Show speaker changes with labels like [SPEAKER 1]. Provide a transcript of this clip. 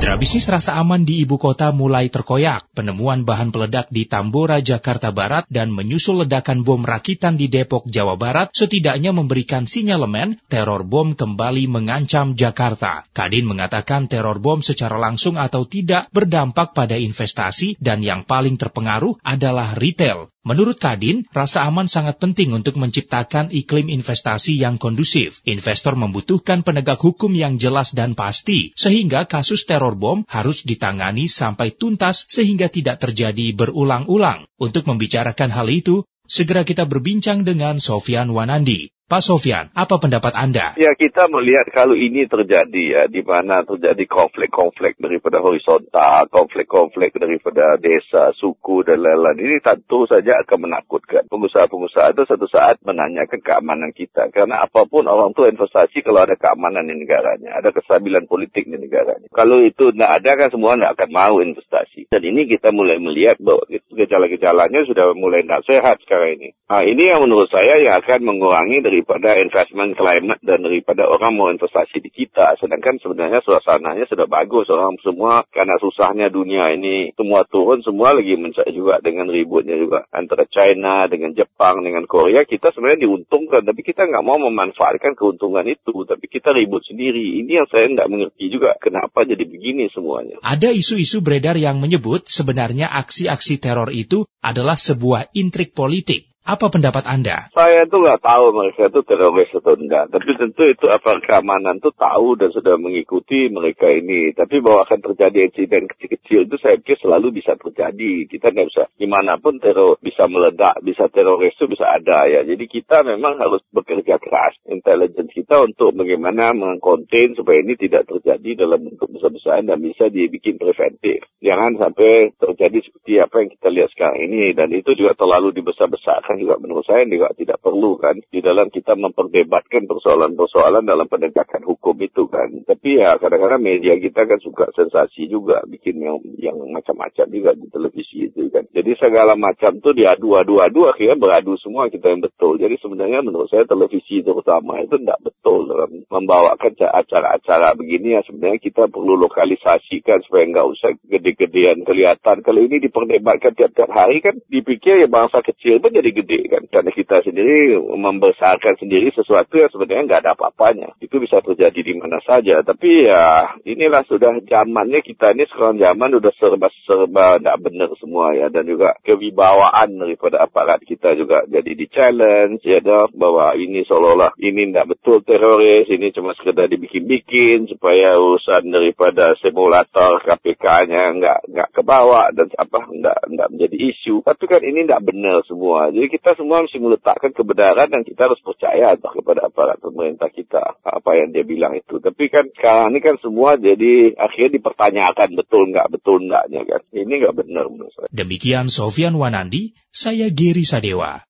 [SPEAKER 1] Mitra bisnis rasa aman di ibu kota mulai terkoyak. Penemuan bahan peledak di Tambora, Jakarta Barat dan menyusul ledakan bom rakitan di Depok, Jawa Barat setidaknya memberikan sinyalemen teror bom kembali mengancam Jakarta. Kadin mengatakan teror bom secara langsung atau tidak berdampak pada investasi dan yang paling terpengaruh adalah retail. Menurut Kadin, rasa aman sangat penting untuk menciptakan iklim investasi yang kondusif. Investor membutuhkan penegak hukum yang jelas dan pasti, sehingga kasus teror bom harus ditangani sampai tuntas sehingga tidak terjadi berulang-ulang. Untuk membicarakan hal itu, segera kita berbincang dengan Sofian Wanandi, Pak Sofian, apa pendapat Anda?
[SPEAKER 2] Ya, kita melihat kalau ini terjadi ya, di mana terjadi konflik-konflik daripada horizontal, konflik-konflik daripada desa, suku, dan lain-lain. Ini tentu saja akan menakutkan. Pengusaha-pengusaha itu satu saat menanyakan keamanan kita. Karena apa pun orang itu investasi kalau ada keamanan di negaranya, ada kestabilan politik di negaranya. Kalau itu tidak ada kan semua tidak akan mau investasi. Dan ini kita mulai melihat bahwa gejala-gejalanya sudah mulai tidak sehat sekarang ini. Nah, ini yang menurut saya yang akan mengurangi dari daripada investment climate dan daripada orang mau investasi di kita. Sedangkan sebenarnya suasananya sudah bagus. Orang semua karena susahnya dunia ini semua turun, semua lagi mencari juga dengan ributnya juga. Antara China dengan Jepang dengan Korea kita sebenarnya diuntungkan. Tapi kita nggak mau memanfaatkan keuntungan itu. Tapi kita ribut sendiri. Ini yang saya nggak mengerti juga. Kenapa jadi begini semuanya.
[SPEAKER 1] Ada isu-isu beredar yang menyebut sebenarnya aksi-aksi teror itu adalah sebuah intrik politik apa pendapat Anda?
[SPEAKER 2] Saya itu nggak tahu mereka itu teroris atau enggak. Tapi tentu itu apa keamanan itu tahu dan sudah mengikuti mereka ini. Tapi bahwa akan terjadi insiden kecil-kecil itu saya pikir selalu bisa terjadi. Kita nggak bisa di mana pun teror bisa meledak, bisa teroris itu bisa ada ya. Jadi kita memang harus bekerja keras, intelijen kita untuk bagaimana mengkonten supaya ini tidak terjadi dalam bentuk besar-besaran dan bisa dibikin preventif. Jangan sampai terjadi seperti apa yang kita lihat sekarang ini dan itu juga terlalu dibesar-besarkan kan juga menurut saya juga tidak perlu kan di dalam kita memperdebatkan persoalan-persoalan dalam penegakan hukum itu kan. Tapi ya kadang-kadang media kita kan suka sensasi juga bikin yang yang macam-macam juga di televisi itu. Jadi segala macam tuh diadu-adu-adu akhirnya beradu semua kita yang betul. Jadi sebenarnya menurut saya televisi terutama itu tidak betul dalam membawakan acara-acara begini ya sebenarnya kita perlu lokalisasikan supaya nggak usah gede-gedean kelihatan. Kalau ini diperdebatkan tiap-tiap hari kan dipikir ya bangsa kecil pun jadi gede kan. Karena kita sendiri membesarkan sendiri sesuatu yang sebenarnya nggak ada apa-apanya. Itu bisa terjadi di mana saja. Tapi ya inilah sudah zamannya kita ini sekarang zaman udah serba-serba nggak benar semua ya. Dan juga kewibawaan daripada aparat kita juga jadi di challenge ya dah bahwa ini seolah-olah ini nggak betul teroris, ini cuma sekedar dibikin-bikin supaya urusan daripada simulator KPK-nya nggak nggak kebawa dan apa nggak nggak menjadi isu. Tapi kan ini nggak benar semua. Jadi kita semua mesti meletakkan kebenaran dan kita harus percaya kepada aparat pemerintah kita apa yang dia bilang itu. Tapi kan sekarang ini kan semua jadi akhirnya dipertanyakan betul nggak betul nggaknya kan. Ini nggak benar menurut saya.
[SPEAKER 1] Demikian Sofian Wanandi, saya Giri Sadewa.